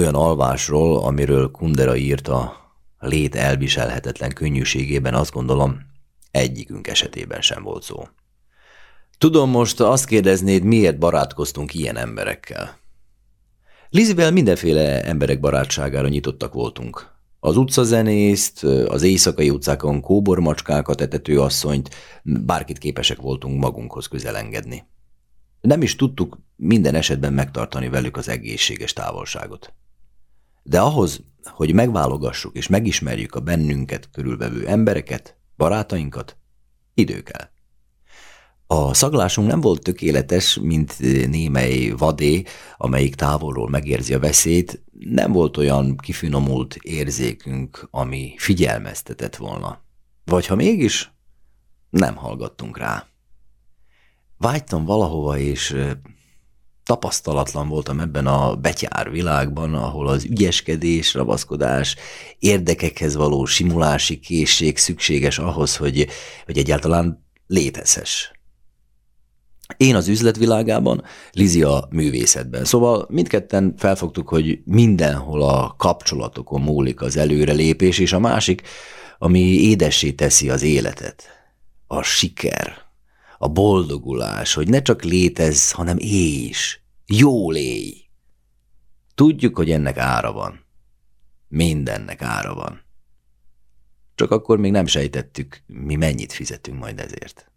Olyan alvásról, amiről Kundera írta lét elviselhetetlen könnyűségében, azt gondolom, egyikünk esetében sem volt szó. Tudom, most azt kérdeznéd, miért barátkoztunk ilyen emberekkel. Lizivel mindenféle emberek barátságára nyitottak voltunk. Az utcazenészt, az éjszakai utcákon kóbormacskákat etető asszonyt, bárkit képesek voltunk magunkhoz közelengedni. Nem is tudtuk minden esetben megtartani velük az egészséges távolságot. De ahhoz, hogy megválogassuk és megismerjük a bennünket körülvevő embereket, barátainkat, idő kell. A szaglásunk nem volt tökéletes, mint némely vadé, amelyik távolról megérzi a veszélyt, nem volt olyan kifinomult érzékünk, ami figyelmeztetett volna. Vagy ha mégis, nem hallgattunk rá. Vágytam valahova, és tapasztalatlan voltam ebben a betyár világban, ahol az ügyeskedés, rabaszkodás, érdekekhez való simulási készség szükséges ahhoz, hogy, hogy egyáltalán létezhess. Én az üzletvilágában, Lizi a művészetben. Szóval mindketten felfogtuk, hogy mindenhol a kapcsolatokon múlik az előrelépés, és a másik, ami édessé teszi az életet. A siker, a boldogulás, hogy ne csak létez, hanem élj is. Jól élj. Tudjuk, hogy ennek ára van. Mindennek ára van. Csak akkor még nem sejtettük, mi mennyit fizetünk majd ezért.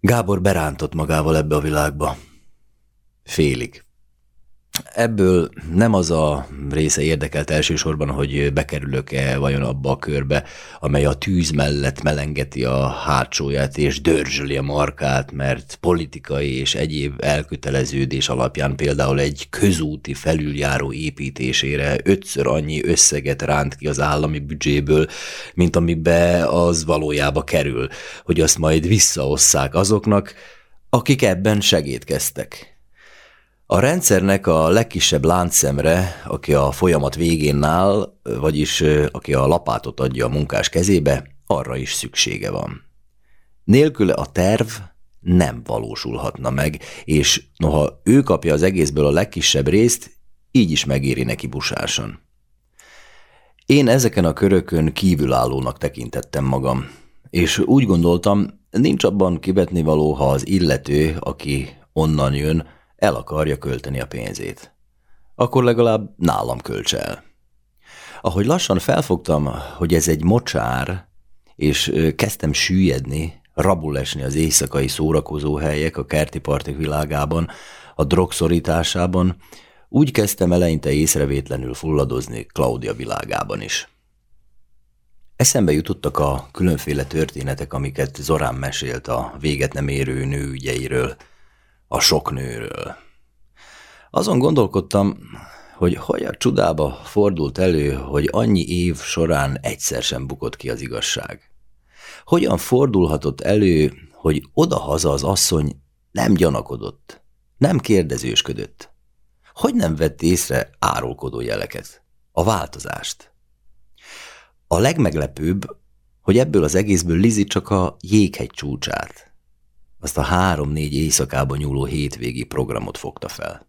Gábor berántott magával ebbe a világba. Félig. Ebből nem az a része érdekelt elsősorban, hogy bekerülök-e vajon abba a körbe, amely a tűz mellett melengeti a hátsóját és dörzsöli a markát, mert politikai és egyéb elköteleződés alapján például egy közúti felüljáró építésére ötször annyi összeget ránt ki az állami büdzséből, mint amibe az valójába kerül, hogy azt majd visszaosszák azoknak, akik ebben segítkeztek. A rendszernek a legkisebb láncszemre, aki a folyamat végén áll, vagyis aki a lapátot adja a munkás kezébe, arra is szüksége van. Nélküle a terv nem valósulhatna meg, és noha ő kapja az egészből a legkisebb részt, így is megéri neki busáson. Én ezeken a körökön kívülállónak tekintettem magam, és úgy gondoltam, nincs abban kivetni való, ha az illető, aki onnan jön, el akarja költeni a pénzét. Akkor legalább nálam költs el. Ahogy lassan felfogtam, hogy ez egy mocsár, és kezdtem süllyedni, rabul esni az éjszakai szórakozóhelyek a kerti partik világában, a drogszorításában, úgy kezdtem eleinte észrevétlenül fulladozni Claudia világában is. Eszembe jutottak a különféle történetek, amiket Zorán mesélt a véget nem érő nőügyeiről, a sok nőről. Azon gondolkodtam, hogy hogy a csudába fordult elő, hogy annyi év során egyszer sem bukott ki az igazság. Hogyan fordulhatott elő, hogy odahaza az asszony nem gyanakodott, nem kérdezősködött? Hogy nem vett észre árulkodó jeleket, a változást? A legmeglepőbb, hogy ebből az egészből Lizi csak a jéghegy csúcsát, azt a három-négy éjszakában nyúló hétvégi programot fogta fel.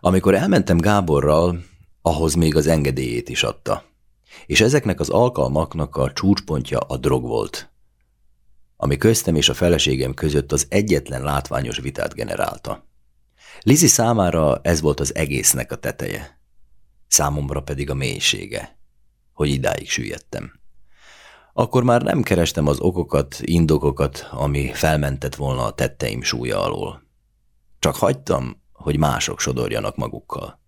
Amikor elmentem Gáborral, ahhoz még az engedélyét is adta. És ezeknek az alkalmaknak a csúcspontja a drog volt, ami köztem és a feleségem között az egyetlen látványos vitát generálta. Lizi számára ez volt az egésznek a teteje, számomra pedig a mélysége, hogy idáig süllyedtem. Akkor már nem kerestem az okokat, indokokat, ami felmentett volna a tetteim súlya alól. Csak hagytam, hogy mások sodorjanak magukkal.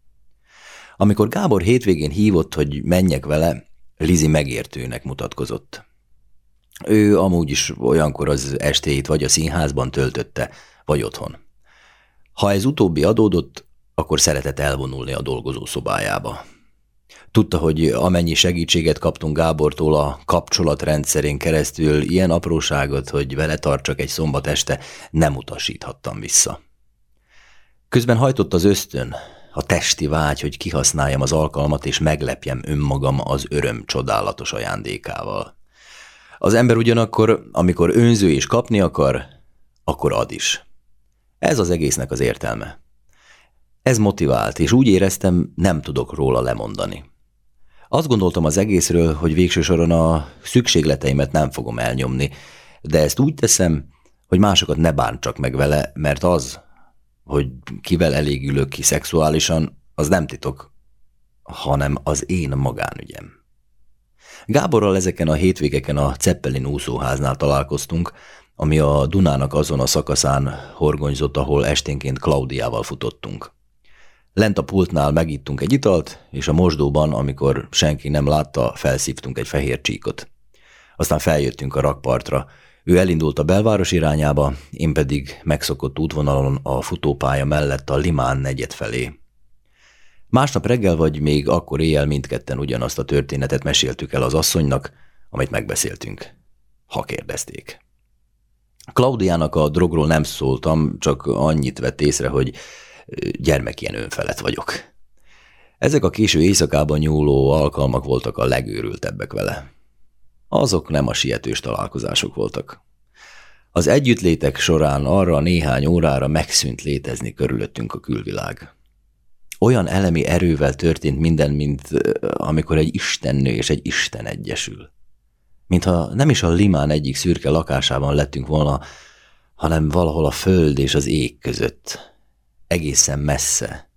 Amikor Gábor hétvégén hívott, hogy menjek vele, Lizi megértőnek mutatkozott. Ő amúgy is olyankor az estéit vagy a színházban töltötte, vagy otthon. Ha ez utóbbi adódott, akkor szeretett elvonulni a dolgozó szobájába. Tudta, hogy amennyi segítséget kaptunk Gábortól a kapcsolatrendszerén keresztül, ilyen apróságot, hogy vele tartsak egy szombat este, nem utasíthattam vissza. Közben hajtott az ösztön, a testi vágy, hogy kihasználjam az alkalmat és meglepjem önmagam az öröm csodálatos ajándékával. Az ember ugyanakkor, amikor önző és kapni akar, akkor ad is. Ez az egésznek az értelme. Ez motivált, és úgy éreztem, nem tudok róla lemondani. Azt gondoltam az egészről, hogy végső soron a szükségleteimet nem fogom elnyomni, de ezt úgy teszem, hogy másokat ne bántsak meg vele, mert az, hogy kivel elégülök ki szexuálisan, az nem titok, hanem az én magánügyem. Gáborral ezeken a hétvégeken a Zeppelin úszóháznál találkoztunk, ami a Dunának azon a szakaszán horgonyzott, ahol esténként Klaudiával futottunk. Lent a pultnál megittunk egy italt, és a mosdóban, amikor senki nem látta, felszívtunk egy fehér csíkot. Aztán feljöttünk a rakpartra. Ő elindult a belváros irányába, én pedig megszokott útvonalon a futópálya mellett a Limán negyed felé. Másnap reggel vagy még akkor éjjel mindketten ugyanazt a történetet meséltük el az asszonynak, amit megbeszéltünk. Ha kérdezték. Klaudiának a drogról nem szóltam, csak annyit vett észre, hogy gyermek ilyen önfelett vagyok. Ezek a késő éjszakában nyúló alkalmak voltak a legőrültebbek vele. Azok nem a sietős találkozások voltak. Az együttlétek során arra néhány órára megszűnt létezni körülöttünk a külvilág. Olyan elemi erővel történt minden, mint amikor egy istennő és egy isten egyesül. Mintha nem is a limán egyik szürke lakásában lettünk volna, hanem valahol a föld és az ég között, egészen messze,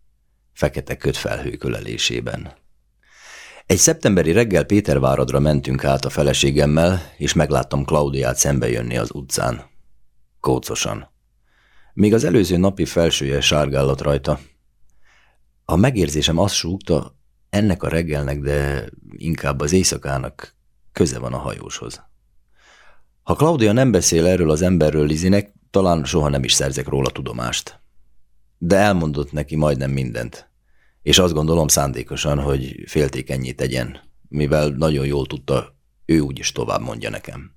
fekete kötfelhők ölelésében. Egy szeptemberi reggel Péterváradra mentünk át a feleségemmel, és megláttam Klaudiát szembe jönni az utcán. Kócosan. Még az előző napi felsője sárgállott rajta. A megérzésem azt súgta, ennek a reggelnek, de inkább az éjszakának köze van a hajóshoz. Ha Claudia nem beszél erről az emberről Lizinek, talán soha nem is szerzek róla tudomást de elmondott neki majdnem mindent. És azt gondolom szándékosan, hogy féltékenyé tegyen, mivel nagyon jól tudta, ő úgyis tovább mondja nekem.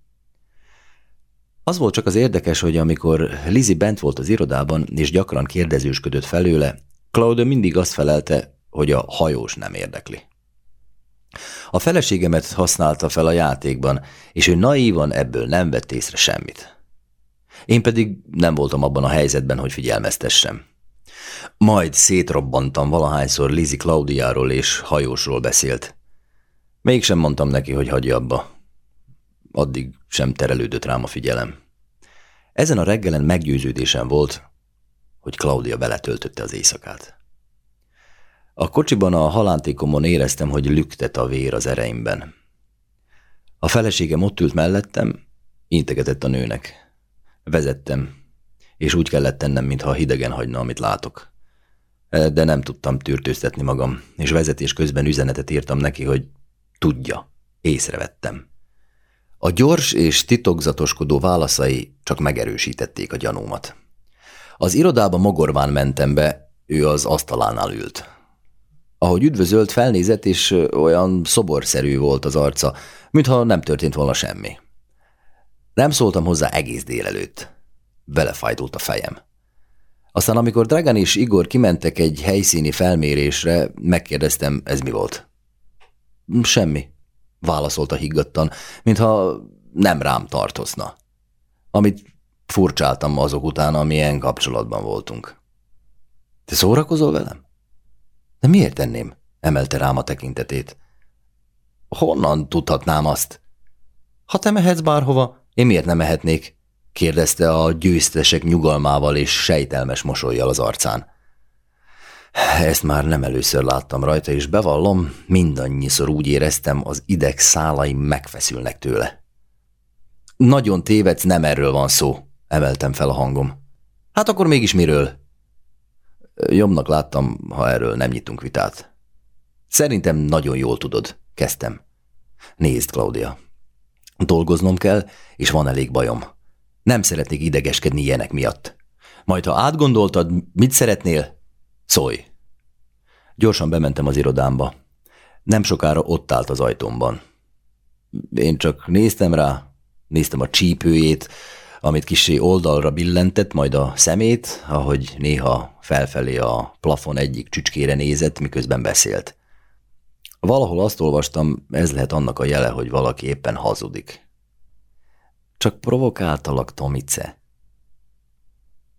Az volt csak az érdekes, hogy amikor Lizi bent volt az irodában, és gyakran kérdezősködött felőle, Claude mindig azt felelte, hogy a hajós nem érdekli. A feleségemet használta fel a játékban, és ő naívan ebből nem vett észre semmit. Én pedig nem voltam abban a helyzetben, hogy figyelmeztessem. Majd szétrobbantam valahányszor Lizi Klaudiáról és hajósról beszélt. Mégsem mondtam neki, hogy hagyja abba. Addig sem terelődött rám a figyelem. Ezen a reggelen meggyőződésem volt, hogy Claudia beletöltötte az éjszakát. A kocsiban a halántékomon éreztem, hogy lüktet a vér az ereimben. A feleségem ott ült mellettem, integetett a nőnek. Vezettem, és úgy kellett tennem, mintha hidegen hagyna, amit látok. De nem tudtam tűrtőztetni magam, és vezetés közben üzenetet írtam neki, hogy tudja, észrevettem. A gyors és titokzatoskodó válaszai csak megerősítették a gyanúmat. Az irodába mogorván mentem be, ő az asztalánál ült. Ahogy üdvözölt, felnézett, és olyan szoborszerű volt az arca, mintha nem történt volna semmi. Nem szóltam hozzá egész délelőtt belefájdult a fejem. Aztán amikor Dragan és Igor kimentek egy helyszíni felmérésre, megkérdeztem, ez mi volt. Semmi, válaszolta higgadtan, mintha nem rám tartozna. Amit furcsáltam azok után, amilyen kapcsolatban voltunk. Te szórakozol velem? De miért tenném? emelte rám a tekintetét. Honnan tudhatnám azt? Ha te mehetsz bárhova, én miért nem mehetnék? Kérdezte a győztesek nyugalmával és sejtelmes mosolyjal az arcán. Ezt már nem először láttam rajta, és bevallom, mindannyiszor úgy éreztem, az ideg szálaim megfeszülnek tőle. Nagyon tévedsz, nem erről van szó, emeltem fel a hangom. Hát akkor mégis miről? Jobbnak láttam, ha erről nem nyitunk vitát. Szerintem nagyon jól tudod, kezdtem. Nézd, Claudia. Dolgoznom kell, és van elég bajom. Nem szeretnék idegeskedni ilyenek miatt. Majd, ha átgondoltad, mit szeretnél, szólj. Gyorsan bementem az irodámba. Nem sokára ott állt az ajtómban. Én csak néztem rá, néztem a csípőjét, amit kisé oldalra billentett, majd a szemét, ahogy néha felfelé a plafon egyik csücskére nézett, miközben beszélt. Valahol azt olvastam, ez lehet annak a jele, hogy valaki éppen hazudik. Csak provokáltalak, Tomice.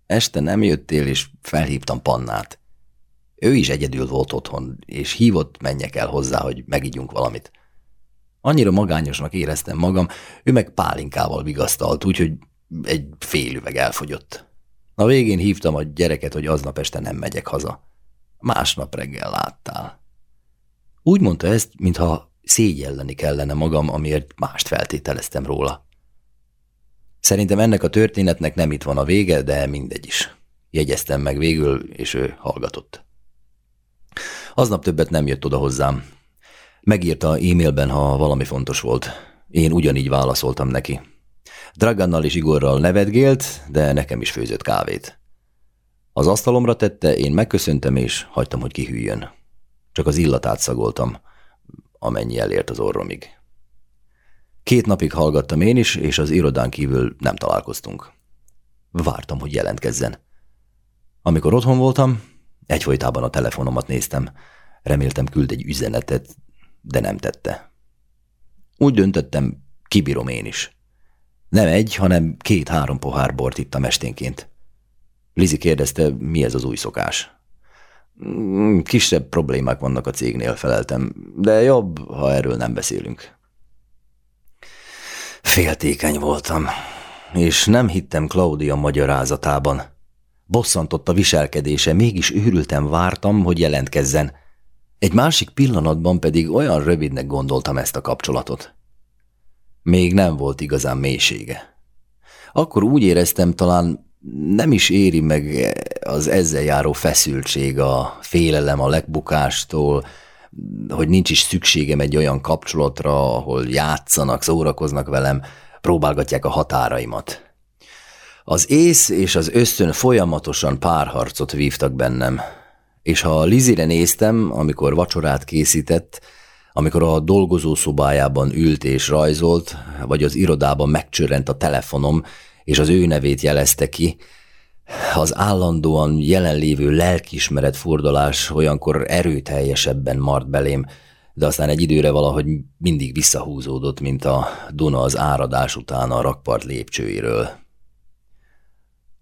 Este nem jöttél, és felhívtam Pannát. Ő is egyedül volt otthon, és hívott, menjek el hozzá, hogy megígyunk valamit. Annyira magányosnak éreztem magam, ő meg pálinkával vigasztalt, úgyhogy egy fél üveg elfogyott. A végén hívtam a gyereket, hogy aznap este nem megyek haza. Másnap reggel láttál. Úgy mondta ezt, mintha szégyelleni kellene magam, amiért mást feltételeztem róla. Szerintem ennek a történetnek nem itt van a vége, de mindegy is. Jegyeztem meg végül, és ő hallgatott. Aznap többet nem jött oda hozzám. Megírta e-mailben, ha valami fontos volt. Én ugyanígy válaszoltam neki. Dragannal és Igorral nevetgélt, de nekem is főzött kávét. Az asztalomra tette, én megköszöntem, és hagytam, hogy kihűljön. Csak az illatát szagoltam, amennyi elért az orromig. Két napig hallgattam én is, és az irodán kívül nem találkoztunk. Vártam, hogy jelentkezzen. Amikor otthon voltam, egyfolytában a telefonomat néztem. Reméltem küld egy üzenetet, de nem tette. Úgy döntöttem, kibírom én is. Nem egy, hanem két-három pohár bort ittam esténként. Lizi kérdezte, mi ez az új szokás. Mm, kisebb problémák vannak a cégnél, feleltem, de jobb, ha erről nem beszélünk. Féltékeny voltam, és nem hittem Claudia magyarázatában. Bosszantott a viselkedése, mégis őrültem vártam, hogy jelentkezzen. Egy másik pillanatban pedig olyan rövidnek gondoltam ezt a kapcsolatot. Még nem volt igazán mélysége. Akkor úgy éreztem, talán nem is éri meg az ezzel járó feszültség, a félelem a legbukástól, hogy nincs is szükségem egy olyan kapcsolatra, ahol játszanak, szórakoznak velem, próbálgatják a határaimat. Az ész és az ösztön folyamatosan párharcot vívtak bennem, és ha Lizire néztem, amikor vacsorát készített, amikor a dolgozó szobájában ült és rajzolt, vagy az irodában megcsörrent a telefonom, és az ő nevét jelezte ki, az állandóan jelenlévő lelkismeret fordulás olyankor erőteljesebben mart belém, de aztán egy időre valahogy mindig visszahúzódott, mint a Duna az áradás után a rakpart lépcsőiről.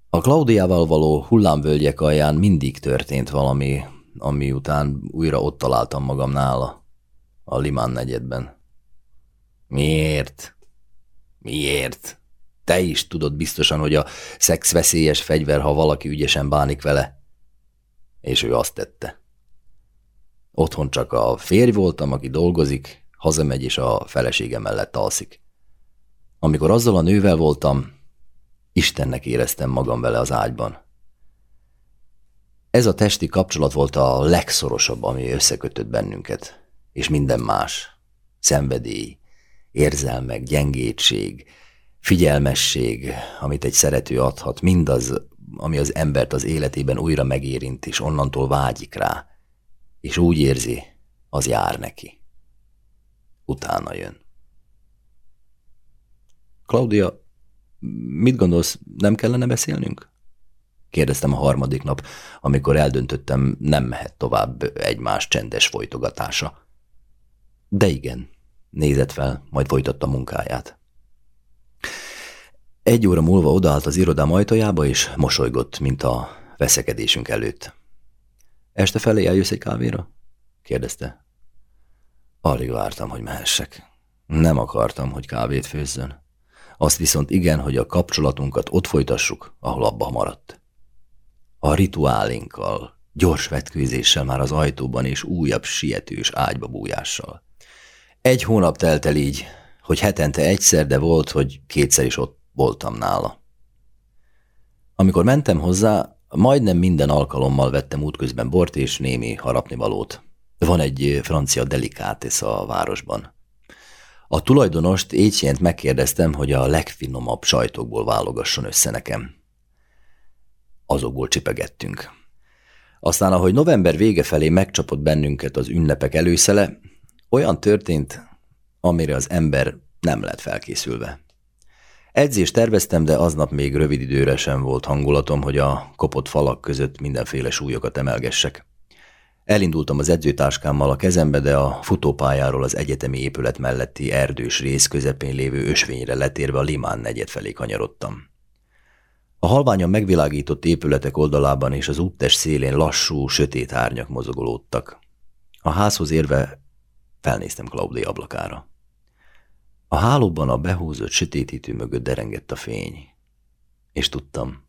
A Klaudiával való hullámvölgyek alján mindig történt valami, ami után újra ott találtam magam nála, a Limán negyedben. Miért? Miért? Te is tudod biztosan, hogy a szex veszélyes fegyver, ha valaki ügyesen bánik vele. És ő azt tette. Otthon csak a férj voltam, aki dolgozik, hazamegy és a felesége mellett alszik. Amikor azzal a nővel voltam, Istennek éreztem magam vele az ágyban. Ez a testi kapcsolat volt a legszorosabb, ami összekötött bennünket, és minden más. Szenvedély, érzelmek, gyengétség, figyelmesség, amit egy szerető adhat, mindaz, ami az embert az életében újra megérint, és onnantól vágyik rá, és úgy érzi, az jár neki. Utána jön. Claudia, mit gondolsz, nem kellene beszélnünk? Kérdeztem a harmadik nap, amikor eldöntöttem, nem mehet tovább egymás csendes folytogatása. De igen, nézett fel, majd folytatta munkáját. Egy óra múlva odaállt az irodám ajtajába, és mosolygott, mint a veszekedésünk előtt. Este felé eljössz egy kávéra? kérdezte. Alig vártam, hogy mehessek. Nem akartam, hogy kávét főzzön. Azt viszont igen, hogy a kapcsolatunkat ott folytassuk, ahol abba maradt. A rituálinkkal, gyors vetkőzéssel már az ajtóban és újabb sietős ágyba bújással. Egy hónap telt el így, hogy hetente egyszer, de volt, hogy kétszer is ott voltam nála. Amikor mentem hozzá, majdnem minden alkalommal vettem útközben bort és némi harapnivalót. Van egy francia delikátes a városban. A tulajdonost Étjént megkérdeztem, hogy a legfinomabb sajtokból válogasson össze nekem. Azokból csipegettünk. Aztán, ahogy november vége felé megcsapott bennünket az ünnepek előszele, olyan történt, amire az ember nem lett felkészülve. Edzést terveztem, de aznap még rövid időre sem volt hangulatom, hogy a kopott falak között mindenféle súlyokat emelgessek. Elindultam az edzőtáskámmal a kezembe, de a futópályáról az egyetemi épület melletti erdős rész közepén lévő ösvényre letérve a Limán negyed felé kanyarodtam. A halványan megvilágított épületek oldalában és az úttes szélén lassú, sötét árnyak mozogolódtak. A házhoz érve felnéztem Claudia ablakára. A hálóban a behúzott sötétítő mögött derengett a fény, és tudtam,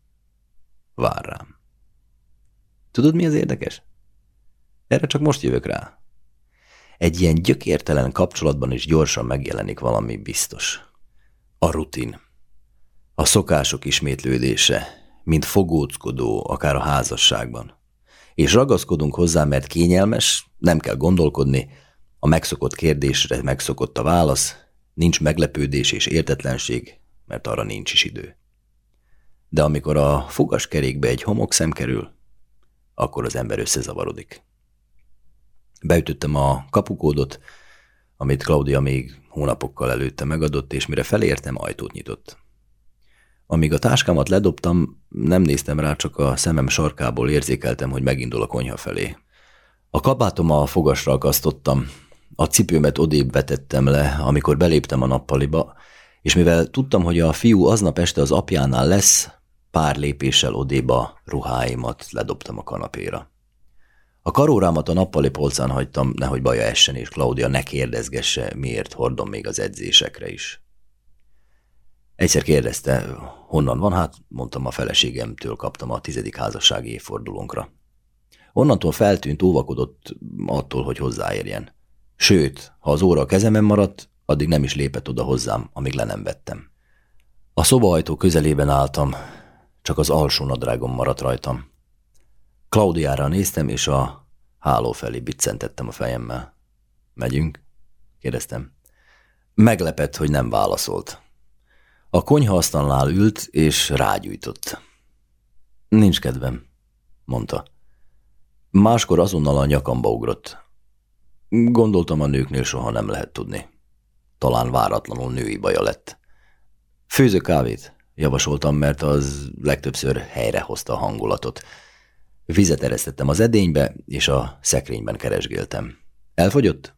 vár rám. Tudod, mi az érdekes? Erre csak most jövök rá. Egy ilyen gyökértelen kapcsolatban is gyorsan megjelenik valami biztos. A rutin. A szokások ismétlődése, mint fogóckodó, akár a házasságban. És ragaszkodunk hozzá, mert kényelmes, nem kell gondolkodni, a megszokott kérdésre megszokott a válasz, nincs meglepődés és értetlenség, mert arra nincs is idő. De amikor a fogaskerékbe egy homokszem kerül, akkor az ember összezavarodik. Beütöttem a kapukódot, amit Claudia még hónapokkal előtte megadott, és mire felértem, ajtót nyitott. Amíg a táskámat ledobtam, nem néztem rá, csak a szemem sarkából érzékeltem, hogy megindul a konyha felé. A kabátom a fogasra akasztottam, a cipőmet odébb vetettem le, amikor beléptem a nappaliba, és mivel tudtam, hogy a fiú aznap este az apjánál lesz, pár lépéssel odéba ruháimat ledobtam a kanapéra. A karórámat a nappali polcán hagytam, nehogy baja essen, és Claudia ne kérdezgesse, miért hordom még az edzésekre is. Egyszer kérdezte, honnan van, hát mondtam a feleségemtől kaptam a tizedik házassági évfordulónkra. Onnantól feltűnt, óvakodott attól, hogy hozzáérjen. Sőt, ha az óra a kezemen maradt, addig nem is lépett oda hozzám, amíg le nem vettem. A szobaajtó közelében álltam, csak az alsó nadrágom maradt rajtam. Klaudiára néztem, és a háló felé biccentettem a fejemmel. Megyünk? kérdeztem. Meglepett, hogy nem válaszolt. A konyhaasztalnál ült, és rágyújtott. Nincs kedvem, mondta. Máskor azonnal a nyakamba ugrott. Gondoltam, a nőknél soha nem lehet tudni. Talán váratlanul női baja lett. Főző kávét, javasoltam, mert az legtöbbször helyrehozta a hangulatot. Vizet eresztettem az edénybe, és a szekrényben keresgéltem. Elfogyott?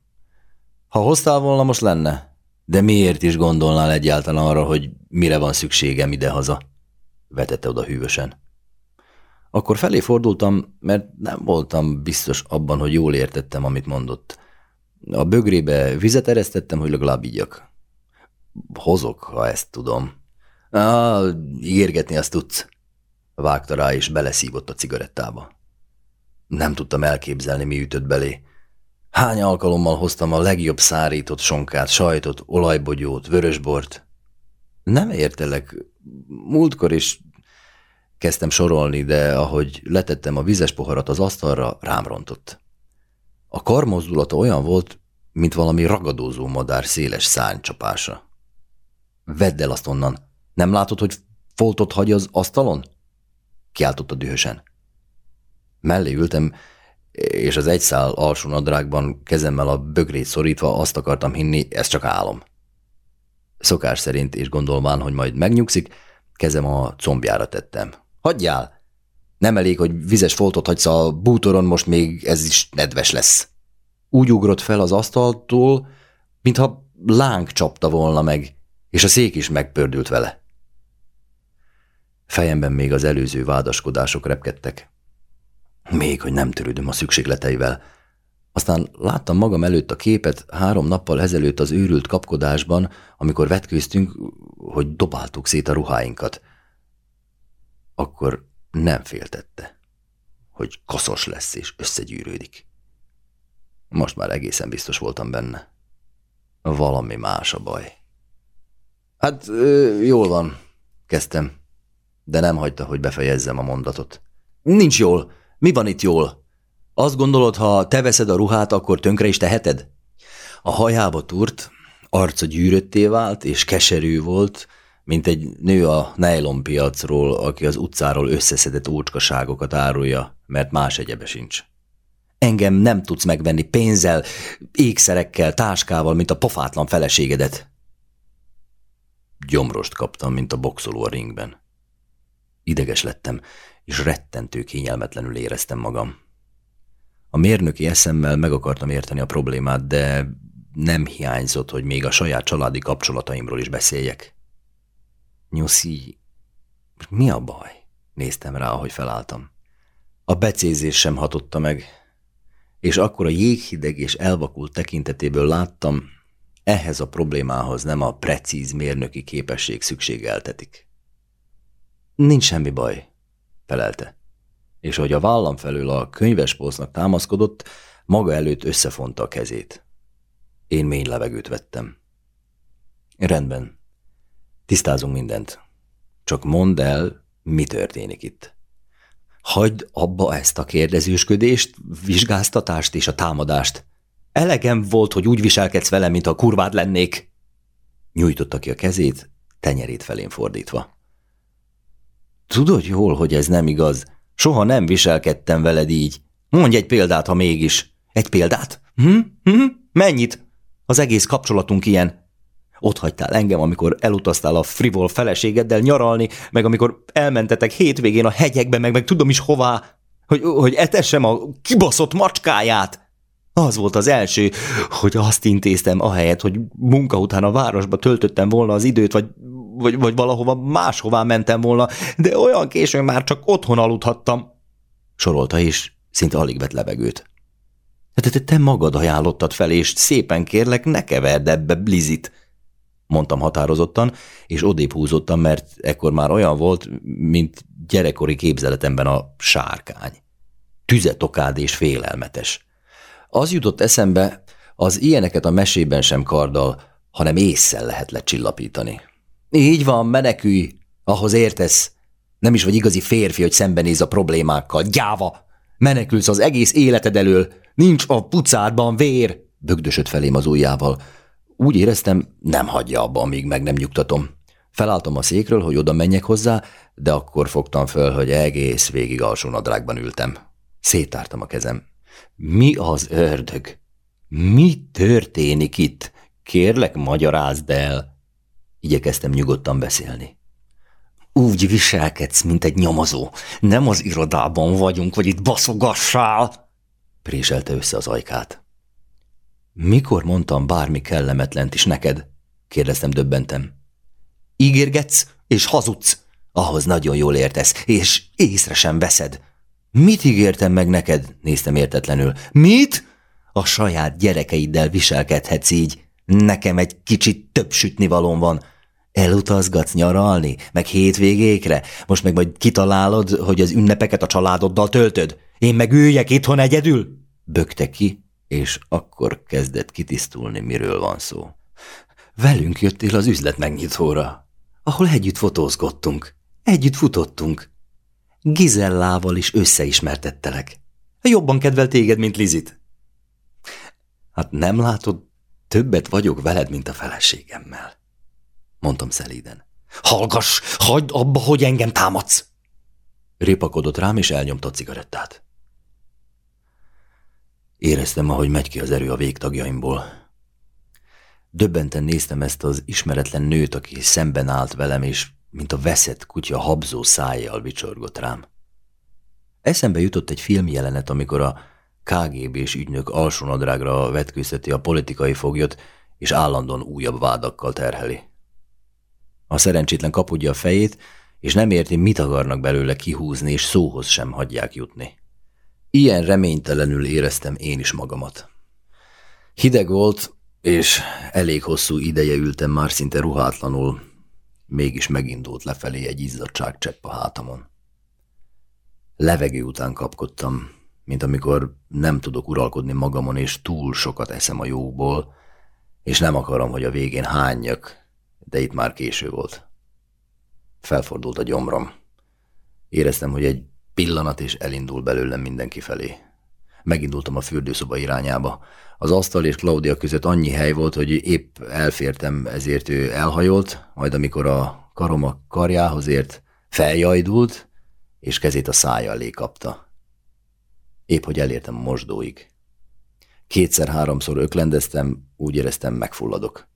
Ha hoztál volna, most lenne. De miért is gondolnál egyáltalán arra, hogy mire van szükségem idehaza? Vetette oda hűvösen. Akkor felé fordultam, mert nem voltam biztos abban, hogy jól értettem, amit mondott. A bögrébe vizet eresztettem, hogy legalább igyak. Hozok, ha ezt tudom. Á, ígérgetni azt tudsz. Vágta rá, és beleszívott a cigarettába. Nem tudtam elképzelni, mi ütött belé. Hány alkalommal hoztam a legjobb szárított sonkát, sajtot, olajbogyót, vörösbort? Nem értelek. Múltkor is kezdtem sorolni, de ahogy letettem a vizes poharat az asztalra, rám rontott. A karmozdulata olyan volt, mint valami ragadózó madár széles szárnycsapása. Vedd el azt onnan. Nem látod, hogy foltot hagy az asztalon? Kiáltotta dühösen. Mellé ültem, és az egyszál alsó nadrágban kezemmel a bögrét szorítva azt akartam hinni, ez csak álom. Szokás szerint, és gondolván, hogy majd megnyugszik, kezem a combjára tettem. Hagyjál! Nem elég, hogy vizes foltot hagysz a bútoron, most még ez is nedves lesz. Úgy ugrott fel az asztaltól, mintha láng csapta volna meg, és a szék is megpördült vele. Fejemben még az előző vádaskodások repkedtek. Még, hogy nem törődöm a szükségleteivel. Aztán láttam magam előtt a képet három nappal ezelőtt az őrült kapkodásban, amikor vetkőztünk, hogy dobáltuk szét a ruháinkat. Akkor nem féltette, hogy koszos lesz és összegyűrődik. Most már egészen biztos voltam benne. Valami más a baj. Hát, jól van, kezdtem, de nem hagyta, hogy befejezzem a mondatot. Nincs jól. Mi van itt jól? Azt gondolod, ha te veszed a ruhát, akkor tönkre is teheted? A hajába turt, arca gyűrötté vált, és keserű volt, mint egy nő a piacról, aki az utcáról összeszedett ócskaságokat árulja, mert más egyebe sincs. Engem nem tudsz megvenni pénzzel, ékszerekkel, táskával, mint a pofátlan feleségedet. Gyomrost kaptam, mint a boxoló a ringben. Ideges lettem, és rettentő kényelmetlenül éreztem magam. A mérnöki eszemmel meg akartam érteni a problémát, de nem hiányzott, hogy még a saját családi kapcsolataimról is beszéljek. Nyuszi, Mi a baj? Néztem rá, ahogy felálltam. A becézés sem hatotta meg, és akkor a jéghideg és elvakult tekintetéből láttam, ehhez a problémához nem a precíz mérnöki képesség szükségeltetik. Nincs semmi baj, felelte. És hogy a vállam felől a könyvespolcnak támaszkodott, maga előtt összefonta a kezét. Én mély levegőt vettem. Rendben. Tisztázunk mindent. Csak mondd el, mi történik itt. Hagyd abba ezt a kérdezősködést, vizsgáztatást és a támadást. Elegem volt, hogy úgy viselkedsz velem, mint a kurvád lennék. Nyújtotta ki a kezét, tenyerét felén fordítva. Tudod jól, hogy ez nem igaz. Soha nem viselkedtem veled így. Mondj egy példát, ha mégis. Egy példát? Hm? Hm? Mennyit? Az egész kapcsolatunk ilyen. Ott hagytál engem, amikor elutaztál a frivol feleségeddel nyaralni, meg amikor elmentetek hétvégén a hegyekbe, meg, meg tudom is hová, hogy, hogy etessem a kibaszott macskáját. Az volt az első, hogy azt intéztem ahelyett, hogy munka után a városba töltöttem volna az időt, vagy, vagy, vagy valahova máshová mentem volna, de olyan későn már csak otthon aludhattam. Sorolta is, szinte alig vett levegőt. Te, te, te magad ajánlottad fel, és szépen kérlek, ne keverd ebbe blizit mondtam határozottan, és odébb húzottam, mert ekkor már olyan volt, mint gyerekkori képzeletemben a sárkány. Tüzetokád és félelmetes. Az jutott eszembe, az ilyeneket a mesében sem kardal, hanem észszel lehet lecsillapítani. Így van, menekülj, ahhoz értesz. Nem is vagy igazi férfi, hogy szembenéz a problémákkal. Gyáva! Menekülsz az egész életed elől. Nincs a pucádban vér! Bögdösött felém az ujjával. Úgy éreztem, nem hagyja abba, amíg meg nem nyugtatom. Felálltam a székről, hogy oda menjek hozzá, de akkor fogtam föl, hogy egész végig alsó nadrágban ültem. Szétártam a kezem. Mi az ördög? Mi történik itt? Kérlek, magyarázd el. Igyekeztem nyugodtan beszélni. Úgy viselkedsz, mint egy nyomozó. Nem az irodában vagyunk, vagy itt baszogassál! Préselte össze az ajkát. Mikor mondtam bármi kellemetlent is neked? kérdeztem döbbentem. Ígérgetsz és hazudsz. Ahhoz nagyon jól értesz, és észre sem veszed. Mit ígértem meg neked? néztem értetlenül. Mit? A saját gyerekeiddel viselkedhetsz így. Nekem egy kicsit több sütni valóm van. Elutazgatsz nyaralni, meg hétvégékre, most meg majd kitalálod, hogy az ünnepeket a családoddal töltöd. Én meg üljek itthon egyedül? Bökte ki, és akkor kezdett kitisztulni, miről van szó. Velünk jöttél az üzlet megnyitóra, ahol együtt fotózkodtunk, együtt futottunk. Gizellával is összeismertettelek. Jobban kedvel téged, mint Lizit. Hát nem látod, többet vagyok veled, mint a feleségemmel. Mondtam szelíden. Hallgass, hagyd abba, hogy engem támadsz! Répakodott rám, és elnyomta a cigarettát. Éreztem, ahogy megy ki az erő a végtagjaimból. Döbbenten néztem ezt az ismeretlen nőt, aki szemben állt velem, és mint a veszett kutya habzó szájjal vicsorgott rám. Eszembe jutott egy filmjelenet, amikor a KGB-s ügynök alsónadrágra vetkőzteti a politikai foglyot, és állandóan újabb vádakkal terheli. A szerencsétlen kapudja a fejét, és nem érti, mit akarnak belőle kihúzni, és szóhoz sem hagyják jutni. Ilyen reménytelenül éreztem én is magamat. Hideg volt, és elég hosszú ideje ültem már szinte ruhátlanul, mégis megindult lefelé egy izzadságcsepp a hátamon. Levegő után kapkodtam, mint amikor nem tudok uralkodni magamon, és túl sokat eszem a jóból, és nem akarom, hogy a végén hányak, de itt már késő volt. Felfordult a gyomrom. Éreztem, hogy egy Pillanat és elindul belőlem mindenki felé. Megindultam a fürdőszoba irányába. Az asztal és Claudia között annyi hely volt, hogy épp elfértem, ezért ő elhajolt, majd amikor a karom a karjához ért, feljajdult, és kezét a szája elé kapta. Épp, hogy elértem a mosdóig. Kétszer-háromszor öklendeztem, úgy éreztem, megfulladok.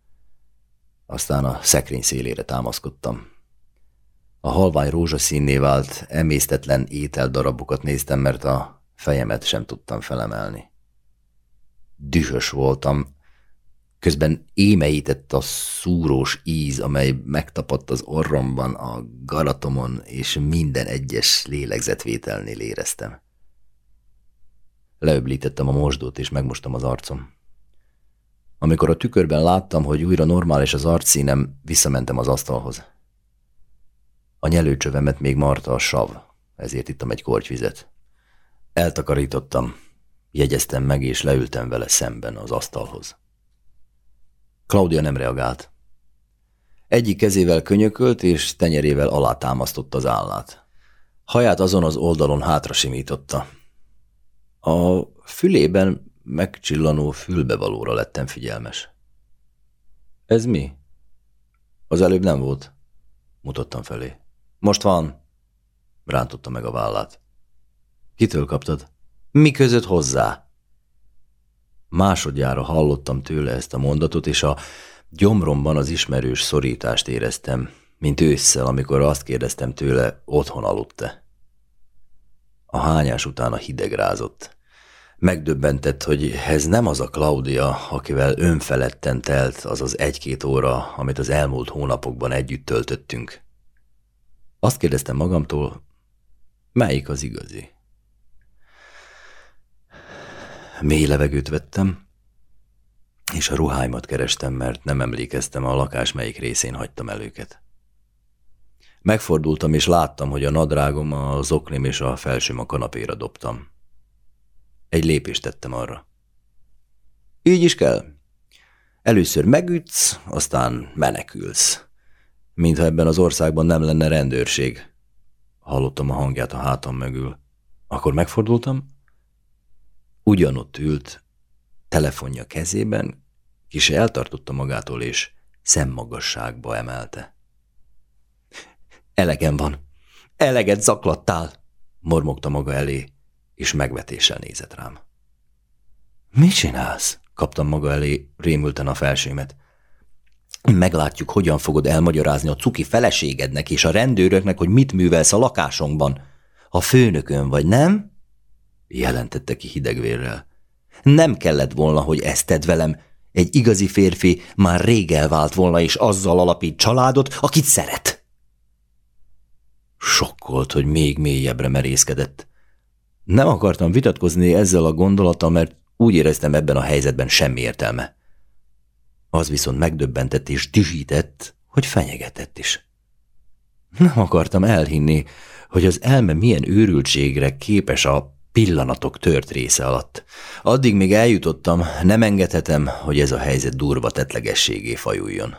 Aztán a szekrény szélére támaszkodtam. A halvány rózsaszínné vált, emésztetlen ételdarabokat néztem, mert a fejemet sem tudtam felemelni. Dühös voltam, Közben émeített a szúrós íz, amely megtapadt az orromban, a garatomon, és minden egyes lélegzetvételnél éreztem. Leöblítettem a mosdót, és megmostam az arcom. Amikor a tükörben láttam, hogy újra normális az arcszínem, visszamentem az asztalhoz. A nyelőcsövemet még marta a sav, ezért ittam egy kortyvizet. Eltakarítottam, jegyeztem meg, és leültem vele szemben az asztalhoz. Claudia nem reagált. Egyik kezével könyökölt, és tenyerével alátámasztotta az állát. Haját azon az oldalon hátra simította. A fülében megcsillanó fülbevalóra lettem figyelmes. Ez mi? Az előbb nem volt. Mutattam felé. Most van. Rántotta meg a vállát. Kitől kaptad? Mi között hozzá? Másodjára hallottam tőle ezt a mondatot, és a gyomromban az ismerős szorítást éreztem, mint ősszel, amikor azt kérdeztem tőle, otthon aludt-e. A hányás után a hideg rázott. Megdöbbentett, hogy ez nem az a Claudia, akivel önfeledten telt az az egy-két óra, amit az elmúlt hónapokban együtt töltöttünk. Azt kérdeztem magamtól, melyik az igazi? Mély levegőt vettem, és a ruháimat kerestem, mert nem emlékeztem a lakás melyik részén hagytam el őket. Megfordultam, és láttam, hogy a nadrágom, a zoknim és a felsőm a kanapéra dobtam. Egy lépést tettem arra. Így is kell. Először megütsz, aztán menekülsz. Mintha ebben az országban nem lenne rendőrség. Hallottam a hangját a hátam mögül. Akkor megfordultam, ugyanott ült, telefonja kezében, kis eltartotta magától, és szemmagasságba emelte. Elegem van. Eleget zaklattál, mormogta maga elé, és megvetéssel nézett rám. Mi csinálsz? kaptam maga elé rémülten a felsémet. Meglátjuk, hogyan fogod elmagyarázni a cuki feleségednek és a rendőröknek, hogy mit művelsz a lakásunkban. A főnökön vagy, nem? jelentette ki hidegvérrel. Nem kellett volna, hogy ezt tedd velem. Egy igazi férfi már rég elvált volna, és azzal alapít családot, akit szeret. Sokkolt, hogy még mélyebbre merészkedett. Nem akartam vitatkozni ezzel a gondolattal, mert úgy éreztem ebben a helyzetben semmi értelme. Az viszont megdöbbentett és dizsített, hogy fenyegetett is. Nem akartam elhinni, hogy az elme milyen őrültségre képes a pillanatok tört része alatt. Addig még eljutottam, nem engedhetem, hogy ez a helyzet durva tetlegességé fajuljon.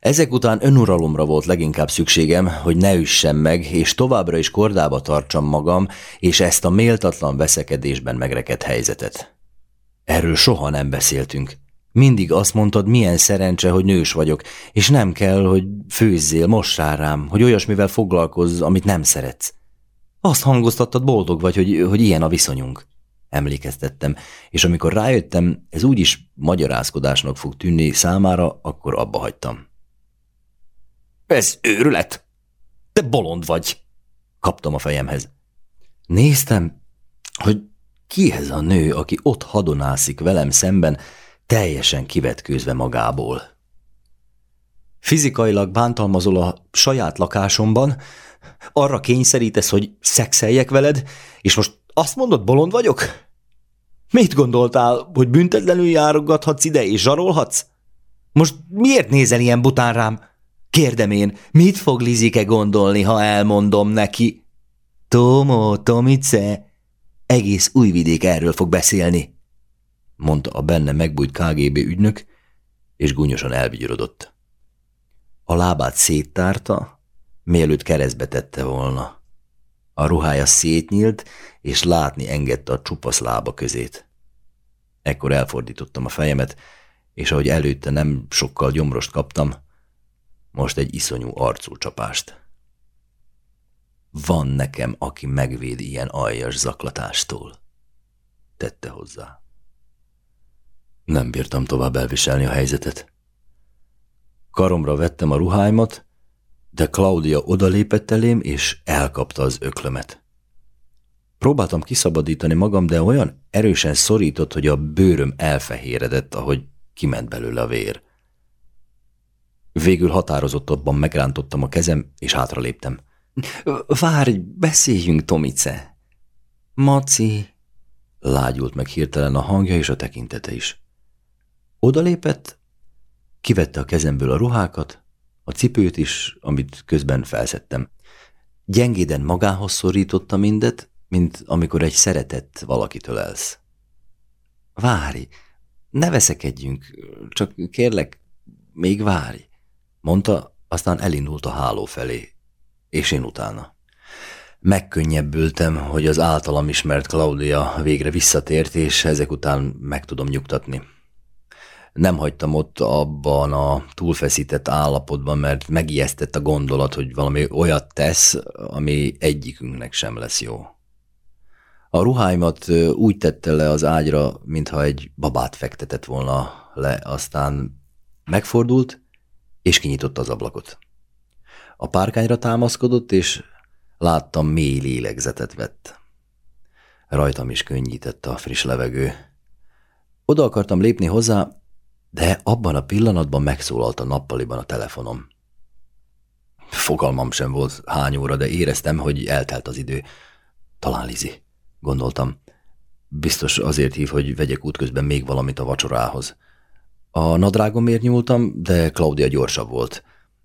Ezek után önuralomra volt leginkább szükségem, hogy ne üssem meg, és továbbra is kordába tartsam magam, és ezt a méltatlan veszekedésben megrekedt helyzetet. Erről soha nem beszéltünk. Mindig azt mondtad, milyen szerencse, hogy nős vagyok, és nem kell, hogy főzzél, mossál rám, hogy olyasmivel foglalkozz, amit nem szeretsz. Azt hangoztattad, boldog vagy, hogy, hogy ilyen a viszonyunk. Emlékeztettem, és amikor rájöttem, ez úgyis magyarázkodásnak fog tűnni számára, akkor abba hagytam. Ez őrület! Te bolond vagy! Kaptam a fejemhez. Néztem, hogy ki ez a nő, aki ott hadonászik velem szemben, teljesen kivetkőzve magából. Fizikailag bántalmazol a saját lakásomban, arra kényszerítesz, hogy szexeljek veled, és most azt mondod, bolond vagyok? Mit gondoltál, hogy büntetlenül járogathatsz ide és zsarolhatsz? Most miért nézel ilyen bután rám? Kérdem én, mit fog Lizike gondolni, ha elmondom neki? Tomo, Tomice, egész újvidék erről fog beszélni, mondta a benne megbújt KGB ügynök, és gúnyosan elvigyorodott. A lábát széttárta, mielőtt keresztbe tette volna. A ruhája szétnyílt, és látni engedte a csupasz lába közét. Ekkor elfordítottam a fejemet, és ahogy előtte nem sokkal gyomrost kaptam, most egy iszonyú arcú csapást. Van nekem, aki megvéd ilyen aljas zaklatástól, tette hozzá. Nem bírtam tovább elviselni a helyzetet. Karomra vettem a ruháimat, de Claudia odalépett elém, és elkapta az öklömet. Próbáltam kiszabadítani magam, de olyan erősen szorított, hogy a bőröm elfehéredett, ahogy kiment belőle a vér. Végül határozottabban megrántottam a kezem, és hátraléptem. Várj, beszéljünk, Tomice! Maci! Lágyult meg hirtelen a hangja és a tekintete is. Odalépett, kivette a kezemből a ruhákat, a cipőt is, amit közben felszedtem. Gyengéden magához szorította mindet, mint amikor egy szeretett valakitől elsz. Várj, ne veszekedjünk, csak kérlek, még várj, mondta, aztán elindult a háló felé, és én utána. Megkönnyebbültem, hogy az általam ismert Claudia végre visszatért, és ezek után meg tudom nyugtatni. Nem hagytam ott abban a túlfeszített állapotban, mert megijesztett a gondolat, hogy valami olyat tesz, ami egyikünknek sem lesz jó. A ruháimat úgy tette le az ágyra, mintha egy babát fektetett volna le, aztán megfordult, és kinyitotta az ablakot. A párkányra támaszkodott, és láttam mély lélegzetet vett. Rajtam is könnyített a friss levegő. Oda akartam lépni hozzá, de abban a pillanatban megszólalt a nappaliban a telefonom. Fogalmam sem volt hány óra, de éreztem, hogy eltelt az idő. Talán Lizi, gondoltam. Biztos azért hív, hogy vegyek útközben még valamit a vacsorához. A nadrágomért nyúltam, de Claudia gyorsabb volt.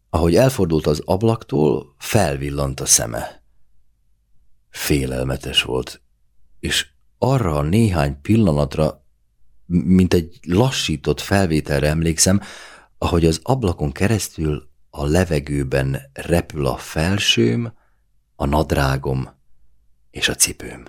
Ahogy elfordult az ablaktól, felvillant a szeme. Félelmetes volt, és arra a néhány pillanatra, mint egy lassított felvételre emlékszem, ahogy az ablakon keresztül a levegőben repül a felsőm, a nadrágom és a cipőm.